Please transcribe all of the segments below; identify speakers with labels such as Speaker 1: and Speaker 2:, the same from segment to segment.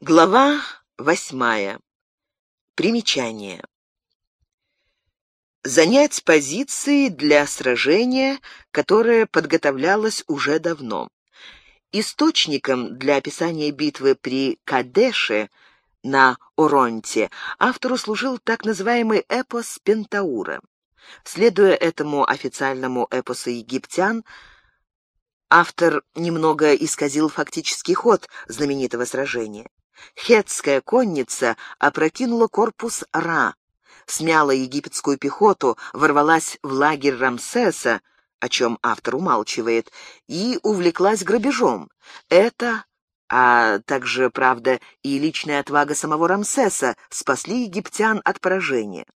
Speaker 1: Глава восьмая. Примечание. Занять позиции для сражения, которое подготовлялось уже давно. Источником для описания битвы при Кадеше на Оронте автору служил так называемый эпос Пентаура. Следуя этому официальному эпосу египтян, автор немного исказил фактический ход знаменитого сражения. Хетская конница опрокинула корпус Ра, смяла египетскую пехоту, ворвалась в лагерь Рамсеса, о чем автор умалчивает, и увлеклась грабежом. Это, а также, правда, и личная отвага самого Рамсеса спасли египтян от поражения.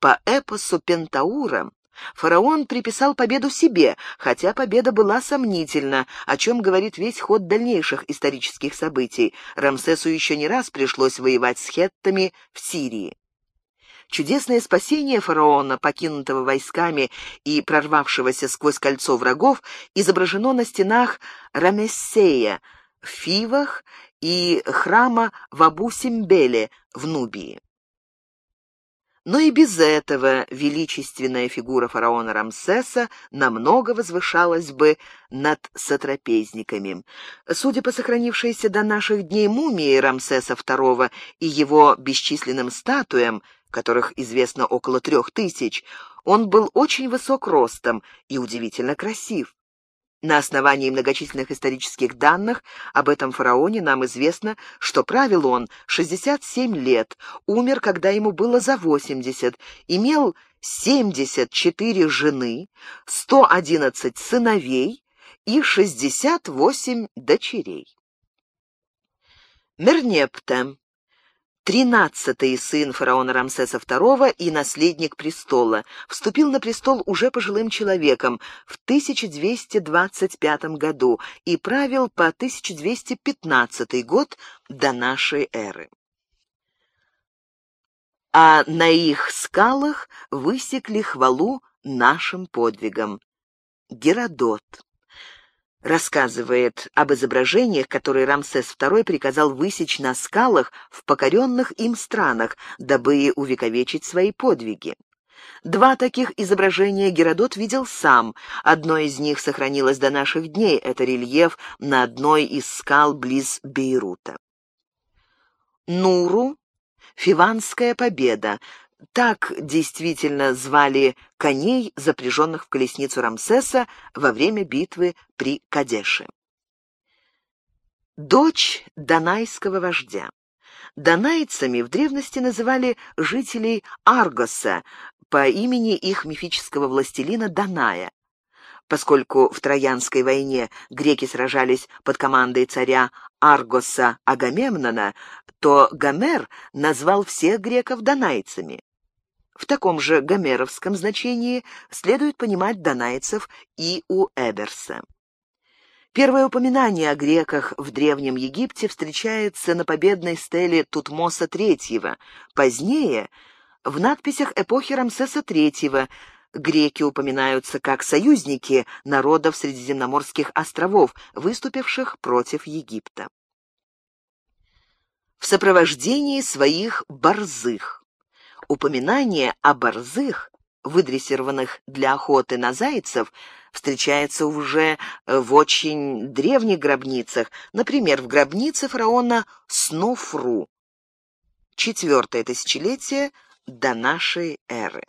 Speaker 1: По эпосу Пентаура Фараон приписал победу себе, хотя победа была сомнительна, о чем говорит весь ход дальнейших исторических событий. Рамсесу еще не раз пришлось воевать с хеттами в Сирии. Чудесное спасение фараона, покинутого войсками и прорвавшегося сквозь кольцо врагов, изображено на стенах Рамессея в Фивах и храма в Абу-Симбеле в Нубии. Но и без этого величественная фигура фараона Рамсеса намного возвышалась бы над сотрапезниками. Судя по сохранившейся до наших дней мумии Рамсеса II и его бесчисленным статуям, которых известно около трех тысяч, он был очень высок ростом и удивительно красив. На основании многочисленных исторических данных об этом фараоне нам известно, что правил он 67 лет, умер, когда ему было за 80, имел 74 жены, 111 сыновей и 68 дочерей. Мернепта тринадцатый сын фараона Рамсеса II и наследник престола, вступил на престол уже пожилым человеком в 1225 году и правил по 1215 год до нашей эры. А на их скалах высекли хвалу нашим подвигам. Геродот рассказывает об изображениях, которые Рамсес II приказал высечь на скалах в покоренных им странах, дабы увековечить свои подвиги. Два таких изображения Геродот видел сам. Одно из них сохранилось до наших дней. Это рельеф на одной из скал близ Бейрута. Нуру — Фиванская победа, так действительно звали коней, запряженных в колесницу Рамсеса во время битвы при Кадеше. Дочь донайского вождя. Донайцами в древности называли жителей Аргоса по имени их мифического властелина Даная. Поскольку в Троянской войне греки сражались под командой царя Аргоса Агамемнона, то Гомер назвал всех греков донайцами. В таком же гомеровском значении следует понимать донайцев и у Эберса. Первое упоминание о греках в Древнем Египте встречается на победной стеле Тутмоса III. Позднее, в надписях эпохи Рамсеса III, греки упоминаются как союзники народов Средиземноморских островов, выступивших против Египта. В сопровождении своих борзых упоминание о борзых, выдрессированных для охоты на зайцев, встречается уже в очень древних гробницах, например, в гробнице фараона Снофру, четвертое тысячелетие до нашей эры.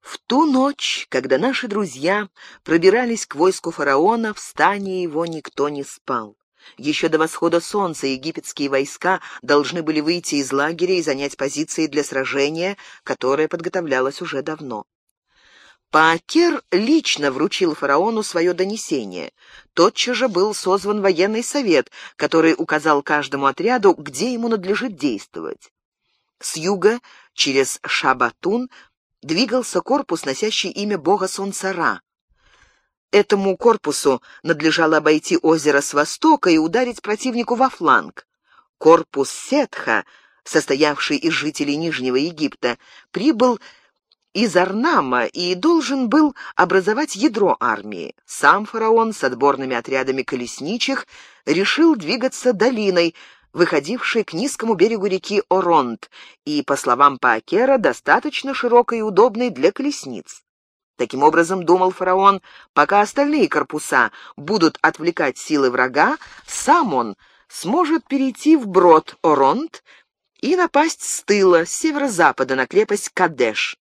Speaker 1: В ту ночь, когда наши друзья пробирались к войску фараона, в стане его никто не спал. Еще до восхода солнца египетские войска должны были выйти из лагеря и занять позиции для сражения, которое подготовлялось уже давно. Паакер лично вручил фараону свое донесение. Тотчас же был созван военный совет, который указал каждому отряду, где ему надлежит действовать. С юга, через Шабатун, двигался корпус, носящий имя бога солнца Ра. Этому корпусу надлежало обойти озеро с востока и ударить противнику во фланг. Корпус Сетха, состоявший из жителей Нижнего Египта, прибыл из Арнама и должен был образовать ядро армии. Сам фараон с отборными отрядами колесничих решил двигаться долиной, выходившей к низкому берегу реки Оронт, и, по словам Паакера, достаточно широкой и удобной для колесниц. Таким образом, думал фараон, пока остальные корпуса будут отвлекать силы врага, сам он сможет перейти в брод Оронт и напасть с тыла, с северо-запада на крепость Кадеш.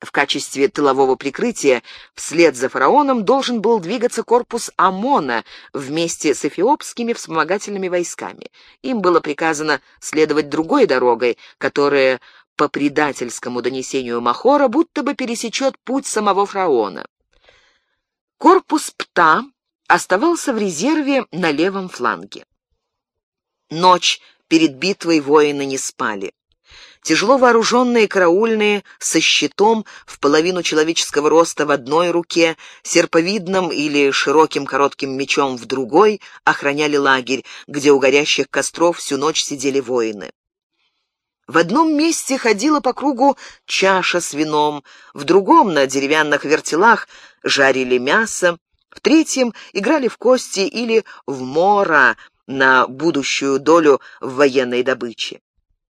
Speaker 1: В качестве тылового прикрытия вслед за фараоном должен был двигаться корпус ОМОНа вместе с эфиопскими вспомогательными войсками. Им было приказано следовать другой дорогой, которая по предательскому донесению Махора будто бы пересечет путь самого фараона. Корпус Пта оставался в резерве на левом фланге. Ночь перед битвой воины не спали. Тяжело вооруженные караульные со щитом в половину человеческого роста в одной руке, серповидным или широким коротким мечом в другой, охраняли лагерь, где у горящих костров всю ночь сидели воины. В одном месте ходила по кругу чаша с вином, в другом на деревянных вертелах жарили мясо, в третьем играли в кости или в мора на будущую долю в военной добыче.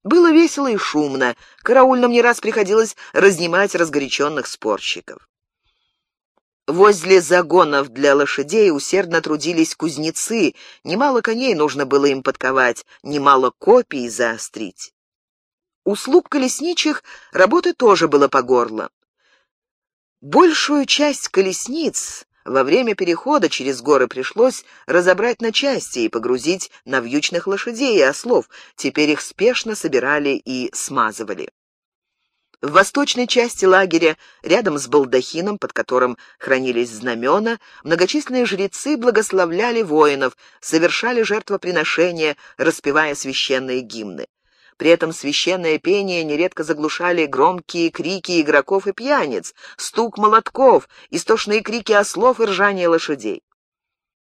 Speaker 1: Было весело и шумно, караульным не раз приходилось разнимать разгоряченных спорщиков. Возле загонов для лошадей усердно трудились кузнецы, немало коней нужно было им подковать, немало копий заострить. У слуг колесничих работы тоже было по горло. Большую часть колесниц во время перехода через горы пришлось разобрать на части и погрузить на вьючных лошадей и ослов. Теперь их спешно собирали и смазывали. В восточной части лагеря, рядом с балдахином, под которым хранились знамена, многочисленные жрецы благословляли воинов, совершали жертвоприношения, распевая священные гимны. При этом священное пение нередко заглушали громкие крики игроков и пьяниц, стук молотков, истошные крики ослов и ржание лошадей.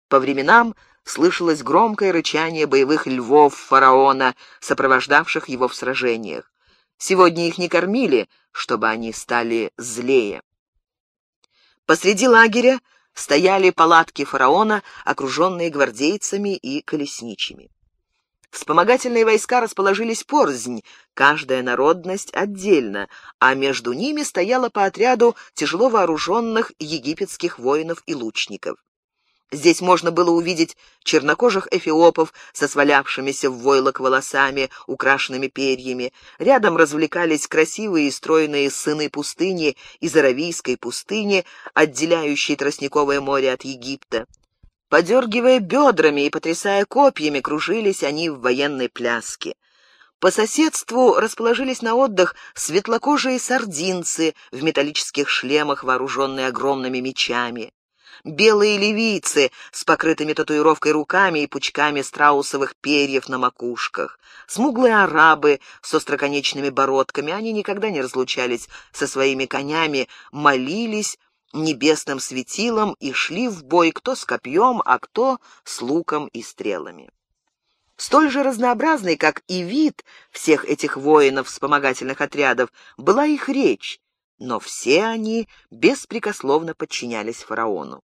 Speaker 1: По временам слышалось громкое рычание боевых львов фараона, сопровождавших его в сражениях. Сегодня их не кормили, чтобы они стали злее. Посреди лагеря стояли палатки фараона, окруженные гвардейцами и колесничими. Вспомогательные войска расположились порзнь, каждая народность отдельно, а между ними стояло по отряду тяжело вооруженных египетских воинов и лучников. Здесь можно было увидеть чернокожих эфиопов со свалявшимися в войлок волосами, украшенными перьями. Рядом развлекались красивые и стройные сыны пустыни из Аравийской пустыни, отделяющей Тростниковое море от Египта. Подергивая бедрами и потрясая копьями, кружились они в военной пляске. По соседству расположились на отдых светлокожие сардинцы в металлических шлемах, вооруженные огромными мечами. Белые ливийцы с покрытыми татуировкой руками и пучками страусовых перьев на макушках. Смуглые арабы с остроконечными бородками, они никогда не разлучались со своими конями, молились, небесным светилом и шли в бой кто с копьем, а кто с луком и стрелами. Столь же разнообразной, как и вид всех этих воинов вспомогательных отрядов, была их речь, но все они беспрекословно подчинялись фараону.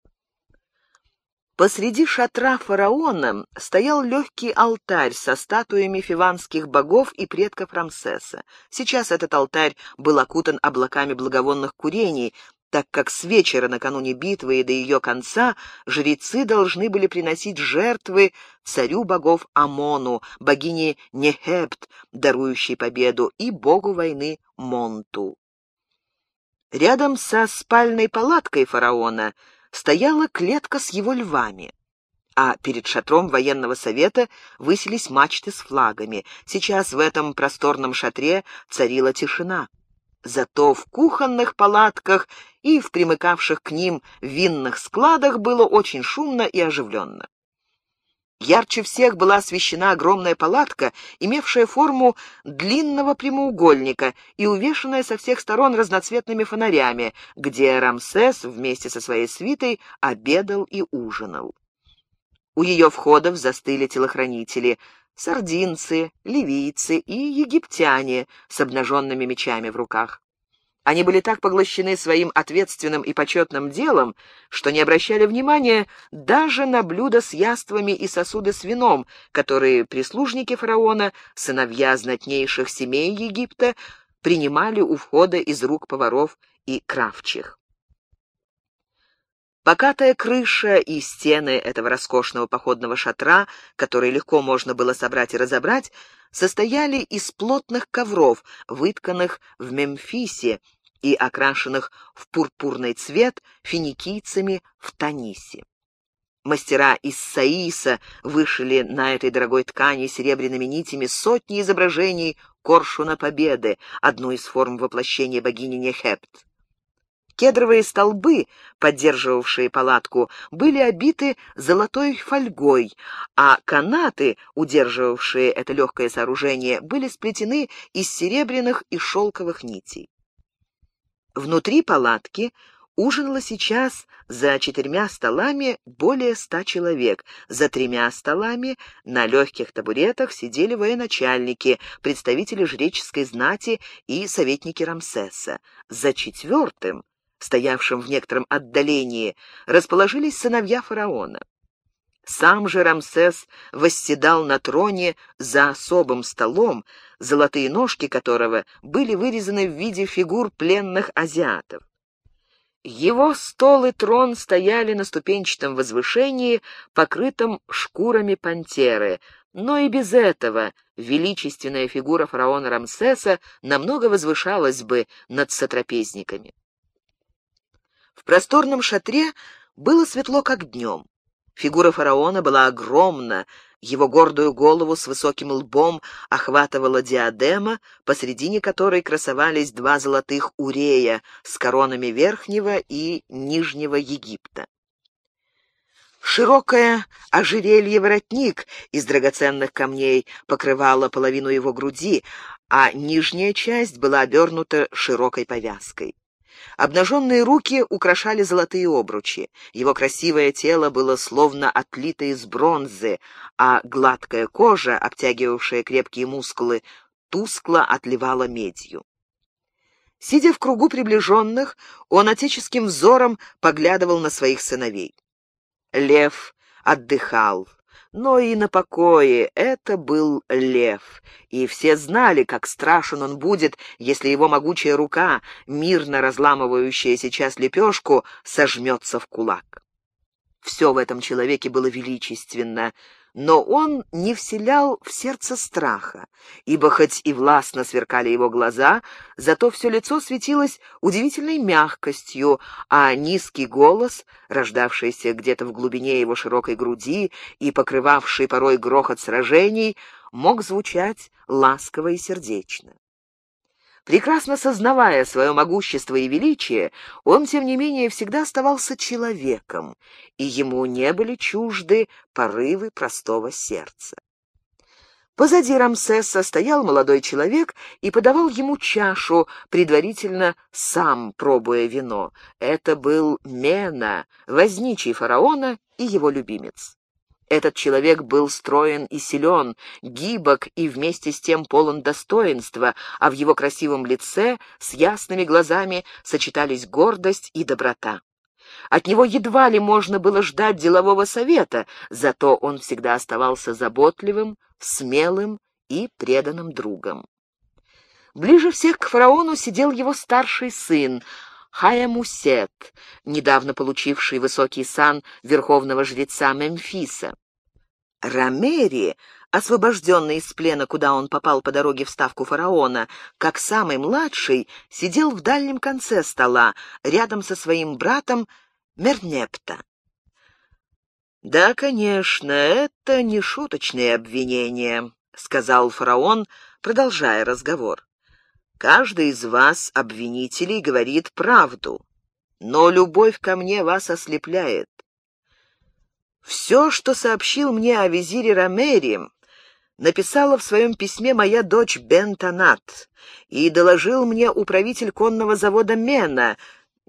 Speaker 1: Посреди шатра фараона стоял легкий алтарь со статуями фиванских богов и предков Рамсеса. Сейчас этот алтарь был окутан облаками благовонных курений, так как с вечера накануне битвы и до ее конца жрецы должны были приносить жертвы царю богов Амону, богине Нехепт, дарующей победу, и богу войны Монту. Рядом со спальной палаткой фараона стояла клетка с его львами а перед шатром военного совета высились мачты с флагами. Сейчас в этом просторном шатре царила тишина. Зато в кухонных палатках и в примыкавших к ним винных складах было очень шумно и оживленно. Ярче всех была освещена огромная палатка, имевшая форму длинного прямоугольника и увешанная со всех сторон разноцветными фонарями, где Рамсес вместе со своей свитой обедал и ужинал. У ее входов застыли телохранители, сардинцы, ливийцы и египтяне с обнаженными мечами в руках. Они были так поглощены своим ответственным и почетным делом, что не обращали внимания даже на блюда с яствами и сосуды с вином, которые прислужники фараона, сыновья знатнейших семей Египта, принимали у входа из рук поваров и кравчих. Покатая крыша и стены этого роскошного походного шатра, который легко можно было собрать и разобрать, состояли из плотных ковров, вытканных в Мемфисе и окрашенных в пурпурный цвет финикийцами в Танисе. Мастера из Саиса вышили на этой дорогой ткани серебряными нитями сотни изображений Коршуна Победы, одну из форм воплощения богини Нехепт. Кедровые столбы, поддерживавшие палатку, были обиты золотой фольгой, а канаты, удерживавшие это легкое сооружение, были сплетены из серебряных и шелковых нитей. Внутри палатки ужинало сейчас за четырьмя столами более ста человек. За тремя столами на легких табуретах сидели военачальники, представители жреческой знати и советники Рамсеса. За четвертым стоявшим в некотором отдалении, расположились сыновья фараона. Сам же Рамсес восседал на троне за особым столом, золотые ножки которого были вырезаны в виде фигур пленных азиатов. Его стол и трон стояли на ступенчатом возвышении, покрытом шкурами пантеры, но и без этого величественная фигура фараона Рамсеса намного возвышалась бы над сотрапезниками. В просторном шатре было светло, как днем. Фигура фараона была огромна, его гордую голову с высоким лбом охватывала диадема, посредине которой красовались два золотых урея с коронами Верхнего и Нижнего Египта. Широкое ожерелье-воротник из драгоценных камней покрывало половину его груди, а нижняя часть была обернута широкой повязкой. Обнаженные руки украшали золотые обручи. Его красивое тело было словно отлито из бронзы, а гладкая кожа, обтягивавшая крепкие мускулы, тускло отливала медью. Сидя в кругу приближенных, он отеческим взором поглядывал на своих сыновей. Лев отдыхал но и на покое это был лев, и все знали, как страшен он будет, если его могучая рука, мирно разламывающая сейчас лепешку, сожмется в кулак. Все в этом человеке было величественно, но он не вселял в сердце страха, ибо хоть и властно сверкали его глаза, зато все лицо светилось удивительной мягкостью, а низкий голос, рождавшийся где-то в глубине его широкой груди и покрывавший порой грохот сражений, мог звучать ласково и сердечно. Прекрасно сознавая свое могущество и величие, он, тем не менее, всегда оставался человеком, и ему не были чужды порывы простого сердца. Позади Рамсеса стоял молодой человек и подавал ему чашу, предварительно сам пробуя вино. Это был Мена, возничий фараона и его любимец. Этот человек был строен и силен, гибок и вместе с тем полон достоинства, а в его красивом лице с ясными глазами сочетались гордость и доброта. От него едва ли можно было ждать делового совета, зато он всегда оставался заботливым, смелым и преданным другом. Ближе всех к фараону сидел его старший сын, Хаямусет, недавно получивший высокий сан верховного жреца Мемфиса. Рамери, освобожденный из плена, куда он попал по дороге в ставку фараона, как самый младший, сидел в дальнем конце стола, рядом со своим братом Мернепта. «Да, конечно, это не шуточные обвинения», — сказал фараон, продолжая разговор. Каждый из вас, обвинителей, говорит правду, но любовь ко мне вас ослепляет. Все, что сообщил мне о визире Рамери, написала в своем письме моя дочь Бентонат, и доложил мне управитель конного завода Мена,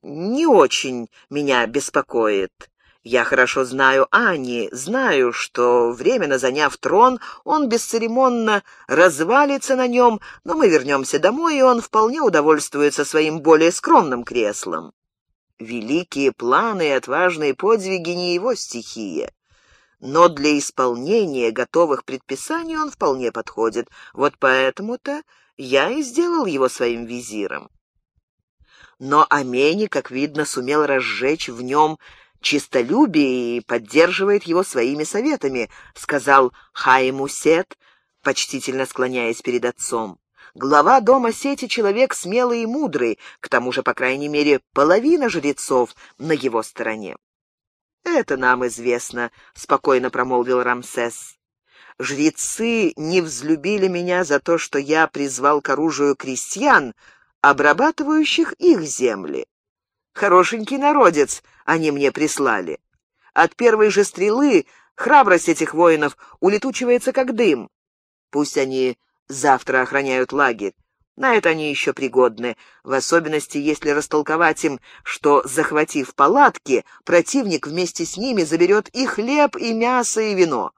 Speaker 1: не очень меня беспокоит. Я хорошо знаю Ани, знаю, что, временно заняв трон, он бесцеремонно развалится на нем, но мы вернемся домой, и он вполне удовольствуется своим более скромным креслом. Великие планы и отважные подвиги не его стихия. Но для исполнения готовых предписаний он вполне подходит. Вот поэтому-то я и сделал его своим визиром. Но Амени, как видно, сумел разжечь в нем чистолюбие и поддерживает его своими советами», — сказал Хайму Сет, почтительно склоняясь перед отцом. «Глава дома сети человек смелый и мудрый, к тому же, по крайней мере, половина жрецов на его стороне». «Это нам известно», — спокойно промолвил Рамсес. «Жрецы не взлюбили меня за то, что я призвал к оружию крестьян, обрабатывающих их земли. Хорошенький народец они мне прислали. От первой же стрелы храбрость этих воинов улетучивается как дым. Пусть они завтра охраняют лагерь. На это они еще пригодны, в особенности, если растолковать им, что, захватив палатки, противник вместе с ними заберет и хлеб, и мясо, и вино.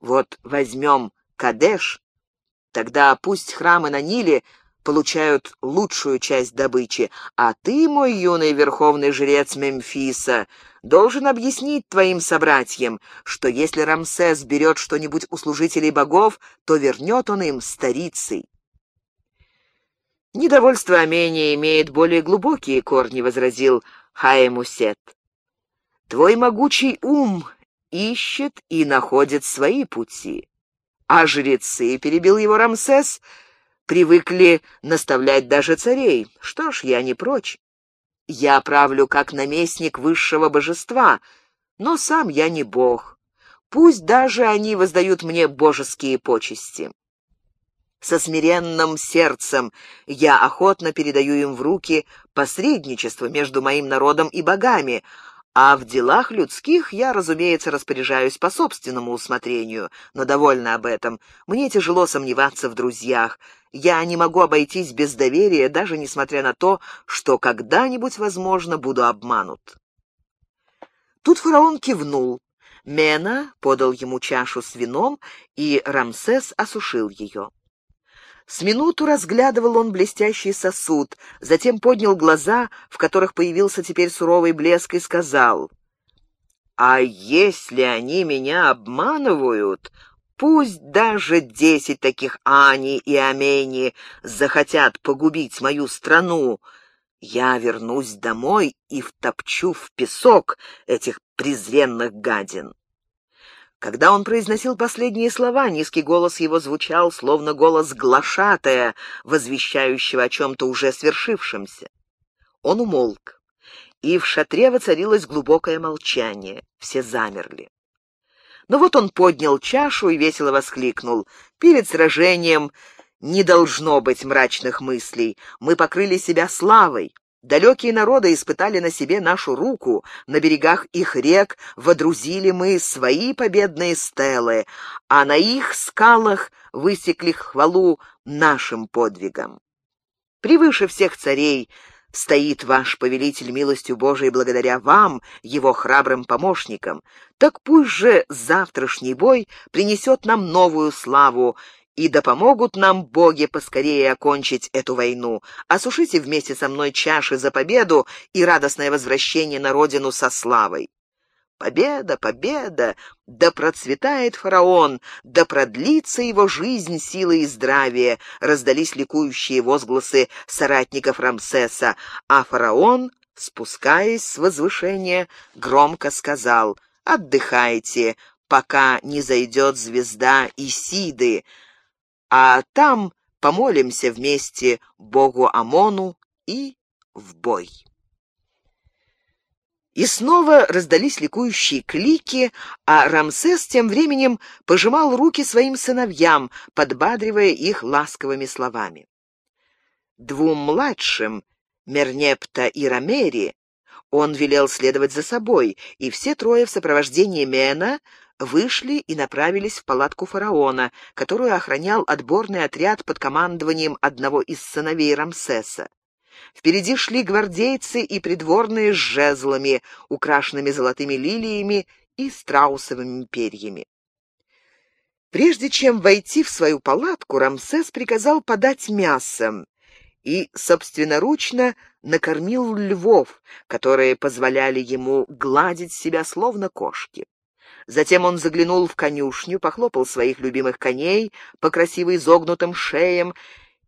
Speaker 1: Вот возьмем Кадеш, тогда пусть храмы на Ниле получают лучшую часть добычи, а ты, мой юный верховный жрец Мемфиса, должен объяснить твоим собратьям, что если Рамсес берет что-нибудь у служителей богов, то вернет он им старицей. «Недовольство Амения имеет более глубокие корни», — возразил Хаемусет. «Твой могучий ум ищет и находит свои пути, а жрецы, — перебил его Рамсес, — привыкли наставлять даже царей. Что ж, я не прочь. Я правлю как наместник высшего божества, но сам я не бог. Пусть даже они воздают мне божеские почести. Со смиренным сердцем я охотно передаю им в руки посредничество между моим народом и богами, а в делах людских я, разумеется, распоряжаюсь по собственному усмотрению, но довольно об этом. Мне тяжело сомневаться в друзьях. Я не могу обойтись без доверия, даже несмотря на то, что когда-нибудь, возможно, буду обманут. Тут фараон кивнул. Мена подал ему чашу с вином, и Рамсес осушил ее. С минуту разглядывал он блестящий сосуд, затем поднял глаза, в которых появился теперь суровый блеск, и сказал, «А если они меня обманывают, пусть даже десять таких Ани и Амени захотят погубить мою страну, я вернусь домой и втопчу в песок этих презренных гадин». Когда он произносил последние слова, низкий голос его звучал, словно голос глашатая, возвещающего о чем-то уже свершившемся. Он умолк, и в шатре воцарилось глубокое молчание. Все замерли. Но вот он поднял чашу и весело воскликнул. «Перед сражением не должно быть мрачных мыслей. Мы покрыли себя славой. Далекие народы испытали на себе нашу руку, на берегах их рек водрузили мы свои победные стелы, а на их скалах высекли хвалу нашим подвигам. Превыше всех царей стоит ваш повелитель милостью Божией благодаря вам, его храбрым помощникам. Так пусть же завтрашний бой принесет нам новую славу, и да помогут нам боги поскорее окончить эту войну. Осушите вместе со мной чаши за победу и радостное возвращение на родину со славой. Победа, победа! Да процветает фараон, да продлится его жизнь, сила и здравие, раздались ликующие возгласы соратников Рамсеса, а фараон, спускаясь с возвышения, громко сказал «Отдыхайте, пока не зайдет звезда Исиды, а там помолимся вместе Богу Амону и в бой. И снова раздались ликующие клики, а Рамсес тем временем пожимал руки своим сыновьям, подбадривая их ласковыми словами. Двум младшим, Мернепта и Рамери, он велел следовать за собой, и все трое в сопровождении Мена вышли и направились в палатку фараона, которую охранял отборный отряд под командованием одного из сыновей Рамсеса. Впереди шли гвардейцы и придворные с жезлами, украшенными золотыми лилиями и страусовыми перьями. Прежде чем войти в свою палатку, Рамсес приказал подать мясо и собственноручно накормил львов, которые позволяли ему гладить себя словно кошки. Затем он заглянул в конюшню, похлопал своих любимых коней по красиво изогнутым шеям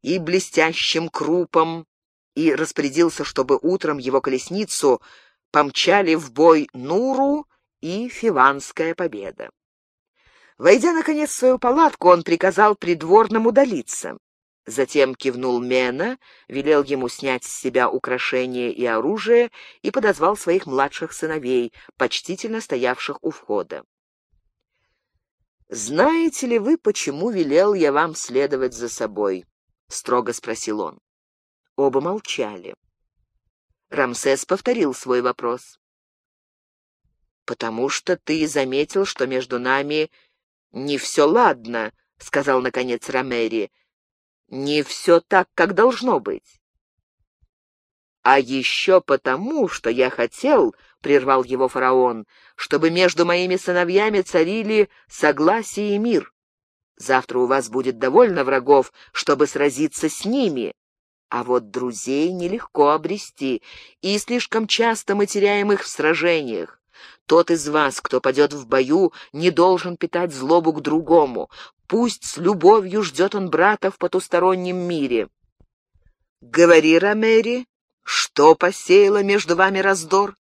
Speaker 1: и блестящим крупам и распорядился, чтобы утром его колесницу помчали в бой Нуру и Фиванская победа. Войдя, наконец, в свою палатку, он приказал придворным удалиться. Затем кивнул Мена, велел ему снять с себя украшения и оружие и подозвал своих младших сыновей, почтительно стоявших у входа. «Знаете ли вы, почему велел я вам следовать за собой?» — строго спросил он. Оба молчали. Рамсес повторил свой вопрос. «Потому что ты заметил, что между нами не все ладно», — сказал, наконец, Ромери. «Не все так, как должно быть». «А еще потому, что я хотел, — прервал его фараон, — чтобы между моими сыновьями царили согласие и мир. Завтра у вас будет довольно врагов, чтобы сразиться с ними. А вот друзей нелегко обрести, и слишком часто мы теряем их в сражениях. Тот из вас, кто падет в бою, не должен питать злобу к другому. Пусть с любовью ждет он брата в потустороннем мире. Говори, Ромери, что посеяло между вами раздор?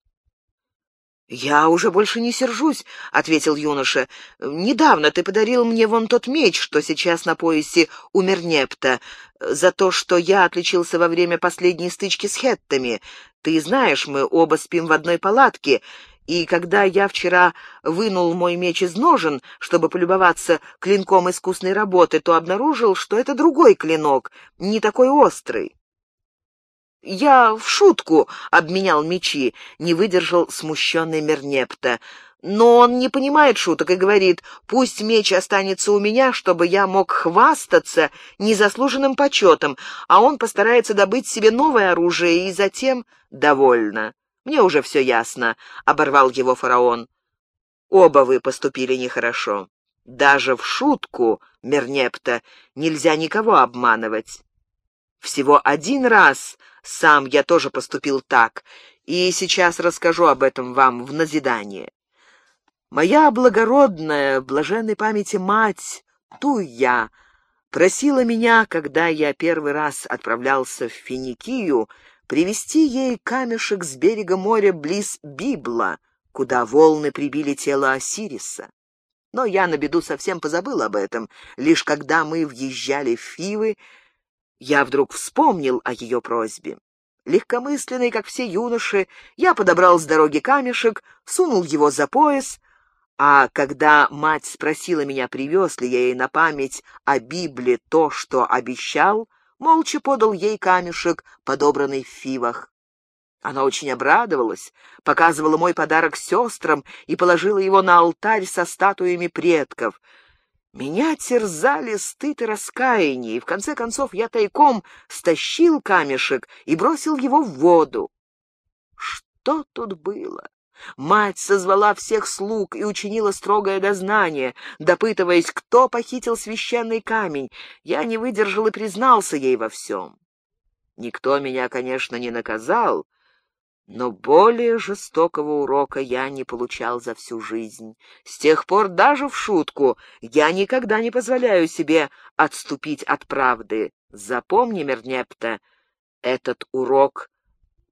Speaker 1: «Я уже больше не сержусь», — ответил юноша. «Недавно ты подарил мне вон тот меч, что сейчас на поясе у Мернепта, за то, что я отличился во время последней стычки с хеттами. Ты знаешь, мы оба спим в одной палатке, и когда я вчера вынул мой меч из ножен, чтобы полюбоваться клинком искусной работы, то обнаружил, что это другой клинок, не такой острый. Я в шутку обменял мечи, не выдержал смущенный Мернепта. Но он не понимает шуток и говорит, пусть меч останется у меня, чтобы я мог хвастаться незаслуженным почетом, а он постарается добыть себе новое оружие и затем довольно. Мне уже все ясно, — оборвал его фараон. Оба вы поступили нехорошо. Даже в шутку, Мернепта, нельзя никого обманывать. Всего один раз сам я тоже поступил так, и сейчас расскажу об этом вам в назидание. Моя благородная, блаженной памяти мать, Туя, просила меня, когда я первый раз отправлялся в Финикию, привести ей камешек с берега моря близ Библа, куда волны прибили тело Осириса. Но я на беду совсем позабыл об этом. Лишь когда мы въезжали в Фивы, я вдруг вспомнил о ее просьбе. Легкомысленный, как все юноши, я подобрал с дороги камешек, сунул его за пояс, а когда мать спросила меня, привез ли я ей на память о Библии то, что обещал, молча подал ей камешек, подобранный в фивах. Она очень обрадовалась, показывала мой подарок сестрам и положила его на алтарь со статуями предков — меня терзали стыд и раскаяние, и в конце концов я тайком стащил камешек и бросил его в воду. Что тут было? Мать созвала всех слуг и учинила строгое дознание, допытываясь, кто похитил священный камень. Я не выдержал и признался ей во всем. Никто меня, конечно, не наказал, но более жестокого урока я не получал за всю жизнь. С тех пор даже в шутку я никогда не позволяю себе отступить от правды. Запомни, Мернепта, этот урок,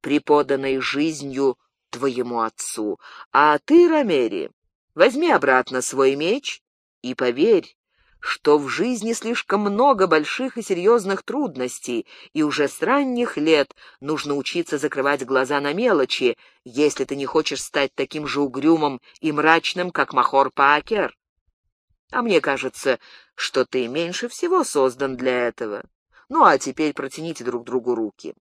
Speaker 1: преподанный жизнью твоему отцу. А ты, Ромери, возьми обратно свой меч и поверь, что в жизни слишком много больших и серьезных трудностей, и уже с ранних лет нужно учиться закрывать глаза на мелочи, если ты не хочешь стать таким же угрюмым и мрачным, как Махор Паакер. А мне кажется, что ты меньше всего создан для этого. Ну а теперь протяните друг другу руки.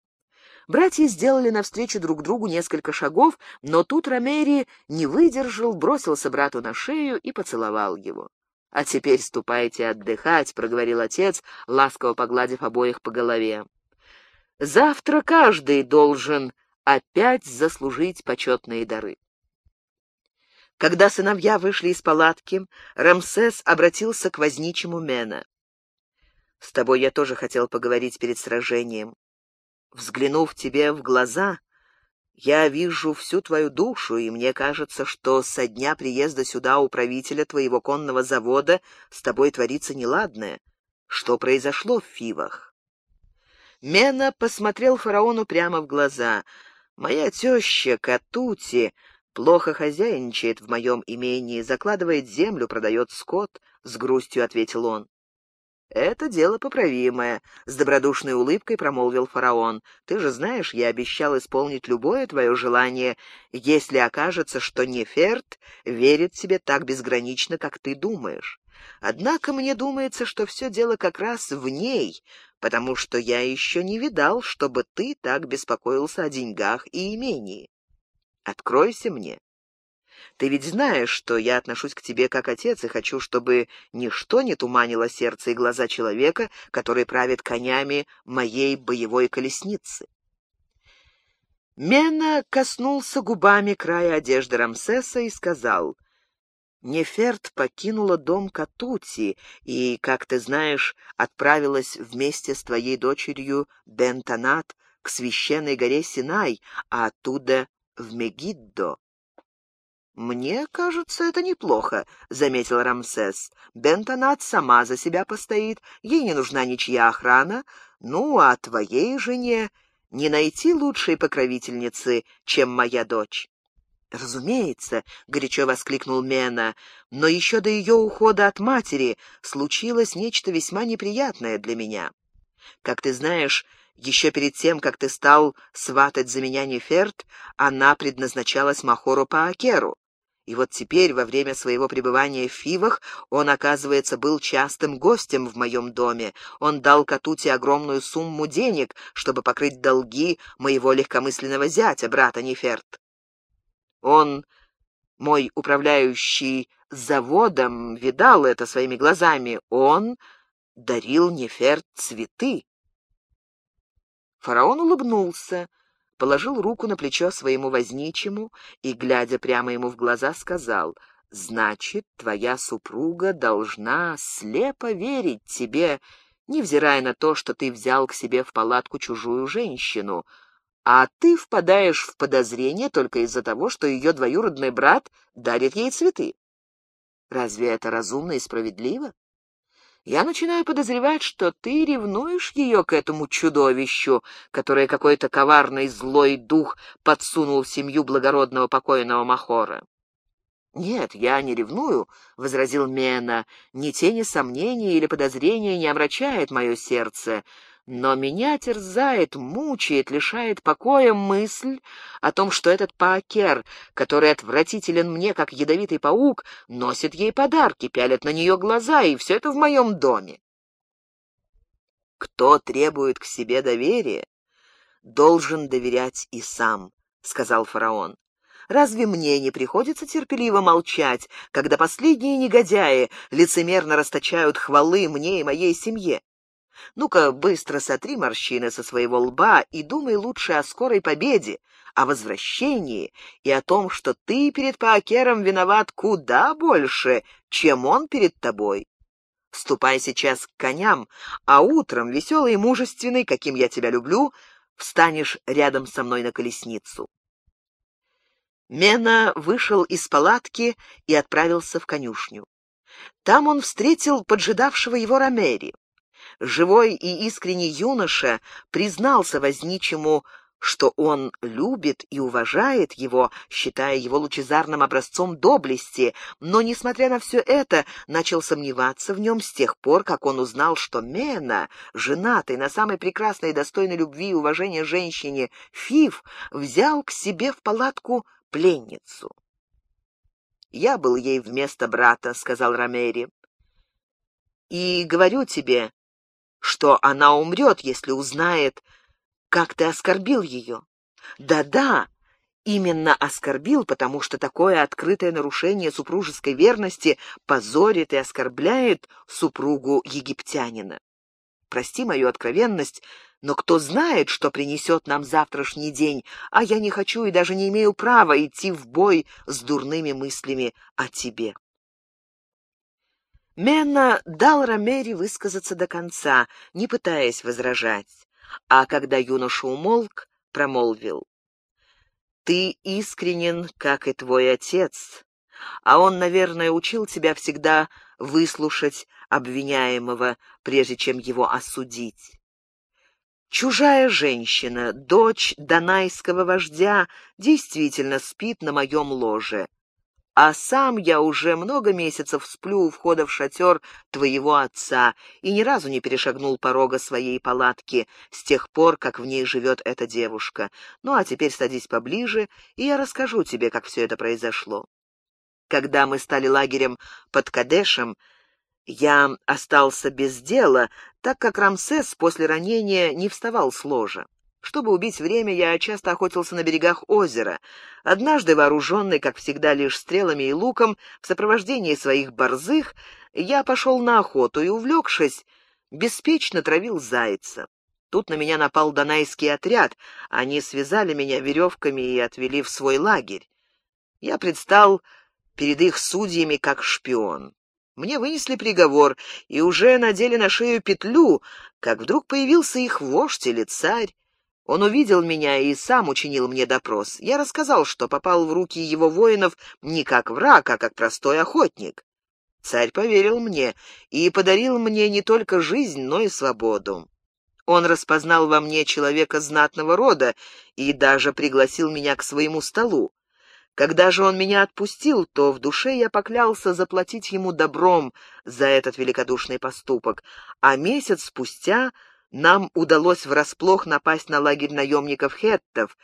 Speaker 1: Братья сделали навстречу друг другу несколько шагов, но тут Ромери не выдержал, бросился брату на шею и поцеловал его. «А теперь ступайте отдыхать», — проговорил отец, ласково погладив обоих по голове. Завтра каждый должен опять заслужить почетные дары. Когда сыновья вышли из палатки, Рамсес обратился к возничему Мена. «С тобой я тоже хотел поговорить перед сражением. Взглянув тебе в глаза, я вижу всю твою душу, и мне кажется, что со дня приезда сюда управителя твоего конного завода с тобой творится неладное. Что произошло в Фивах?» Мена посмотрел фараону прямо в глаза. «Моя теща Катути плохо хозяйничает в моем имении, закладывает землю, продает скот», — с грустью ответил он. «Это дело поправимое», — с добродушной улыбкой промолвил фараон. «Ты же знаешь, я обещал исполнить любое твое желание, если окажется, что Неферт верит тебе так безгранично, как ты думаешь. Однако мне думается, что все дело как раз в ней, потому что я еще не видал, чтобы ты так беспокоился о деньгах и имении. Откройся мне. Ты ведь знаешь, что я отношусь к тебе как отец и хочу, чтобы ничто не туманило сердце и глаза человека, который правит конями моей боевой колесницы. Мена коснулся губами края одежды Рамсеса и сказал, «Неферт покинула дом Катути и, как ты знаешь, отправилась вместе с твоей дочерью Бентонат к священной горе Синай, а оттуда в Мегиддо. «Мне кажется, это неплохо», — заметил Рамсес. «Бентонат сама за себя постоит, ей не нужна ничья охрана. Ну, а твоей жене не найти лучшей покровительницы, чем моя дочь». «Разумеется», — горячо воскликнул Мена, «но еще до ее ухода от матери случилось нечто весьма неприятное для меня. Как ты знаешь, еще перед тем, как ты стал сватать за меня Неферт, она предназначалась Махору Паакеру. И вот теперь, во время своего пребывания в Фивах, он, оказывается, был частым гостем в моем доме. Он дал Катуте огромную сумму денег, чтобы покрыть долги моего легкомысленного зятя, брата Неферт. Он, мой управляющий заводом, видал это своими глазами. Он дарил Неферт цветы. Фараон улыбнулся положил руку на плечо своему возничему и, глядя прямо ему в глаза, сказал, «Значит, твоя супруга должна слепо верить тебе, невзирая на то, что ты взял к себе в палатку чужую женщину, а ты впадаешь в подозрение только из-за того, что ее двоюродный брат дарит ей цветы. Разве это разумно и справедливо? Я начинаю подозревать, что ты ревнуешь ее к этому чудовищу, которое какой-то коварный злой дух подсунул в семью благородного покойного Махора. «Нет, я не ревную», — возразил Мена. «Ни тени сомнений или подозрения не омрачает мое сердце но меня терзает, мучает, лишает покоя мысль о том, что этот паакер, который отвратителен мне, как ядовитый паук, носит ей подарки, пялит на нее глаза, и все это в моем доме. Кто требует к себе доверия, должен доверять и сам, — сказал фараон. Разве мне не приходится терпеливо молчать, когда последние негодяи лицемерно расточают хвалы мне и моей семье? Ну-ка, быстро сотри морщины со своего лба и думай лучше о скорой победе, о возвращении и о том, что ты перед Паакером виноват куда больше, чем он перед тобой. Ступай сейчас к коням, а утром, веселый и мужественный, каким я тебя люблю, встанешь рядом со мной на колесницу. Мена вышел из палатки и отправился в конюшню. Там он встретил поджидавшего его Ромери. Живой и искренний юноша признался возничему, что он любит и уважает его, считая его лучезарным образцом доблести, но, несмотря на все это, начал сомневаться в нем с тех пор, как он узнал, что Мена, женатый на самой прекрасной и достойной любви и уважения женщине Фив, взял к себе в палатку пленницу. «Я был ей вместо брата», — сказал Ромери. «И говорю тебе, что она умрет, если узнает, как ты оскорбил ее. Да-да, именно оскорбил, потому что такое открытое нарушение супружеской верности позорит и оскорбляет супругу египтянина. Прости мою откровенность, Но кто знает, что принесет нам завтрашний день, а я не хочу и даже не имею права идти в бой с дурными мыслями о тебе. Менна дал Ромери высказаться до конца, не пытаясь возражать, а когда юноша умолк, промолвил. «Ты искренен, как и твой отец, а он, наверное, учил тебя всегда выслушать обвиняемого, прежде чем его осудить. Чужая женщина, дочь донайского вождя, действительно спит на моем ложе а сам я уже много месяцев сплю у входа в шатер твоего отца и ни разу не перешагнул порога своей палатки с тех пор, как в ней живет эта девушка. Ну а теперь садись поближе, и я расскажу тебе, как все это произошло. Когда мы стали лагерем под Кадешем, я остался без дела, так как Рамсес после ранения не вставал с ложа. Чтобы убить время, я часто охотился на берегах озера. Однажды, вооруженный, как всегда, лишь стрелами и луком, в сопровождении своих борзых, я пошел на охоту и, увлекшись, беспечно травил зайца. Тут на меня напал донайский отряд. Они связали меня веревками и отвели в свой лагерь. Я предстал перед их судьями как шпион. Мне вынесли приговор и уже надели на шею петлю, как вдруг появился их вождь или царь. Он увидел меня и сам учинил мне допрос. Я рассказал, что попал в руки его воинов не как враг, а как простой охотник. Царь поверил мне и подарил мне не только жизнь, но и свободу. Он распознал во мне человека знатного рода и даже пригласил меня к своему столу. Когда же он меня отпустил, то в душе я поклялся заплатить ему добром за этот великодушный поступок, а месяц спустя нам удалось врасплох напасть на лагерь наемников хеттов,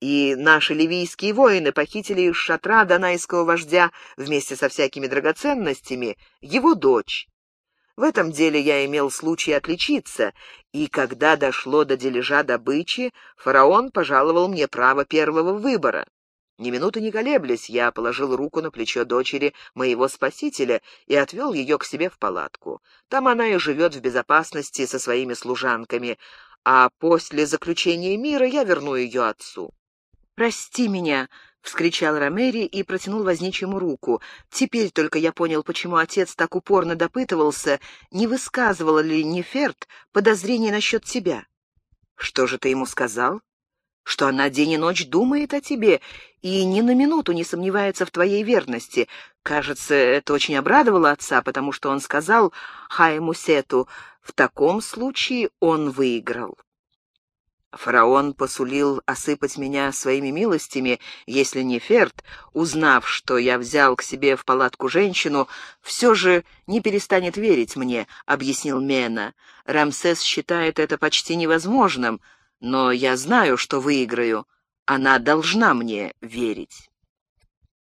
Speaker 1: и наши ливийские воины похитили из шатра донайского вождя вместе со всякими драгоценностями его дочь. В этом деле я имел случай отличиться, и когда дошло до дележа добычи, фараон пожаловал мне право первого выбора. Ни минуты не колеблясь, я положил руку на плечо дочери моего спасителя и отвел ее к себе в палатку. Там она и живет в безопасности со своими служанками, а после заключения мира я верну ее отцу. «Прости меня!» — вскричал Ромери и протянул возничьему руку. «Теперь только я понял, почему отец так упорно допытывался, не высказывал ли Неферт подозрений насчет тебя». «Что же ты ему сказал?» Что она день и ночь думает о тебе и ни на минуту не сомневается в твоей верности. Кажется, это очень обрадовало отца, потому что он сказал Хайму Сету, в таком случае он выиграл. Фараон посулил осыпать меня своими милостями, если не Ферд, узнав, что я взял к себе в палатку женщину, все же не перестанет верить мне, — объяснил Мена. Рамсес считает это почти невозможным — но я знаю, что выиграю. Она должна мне верить.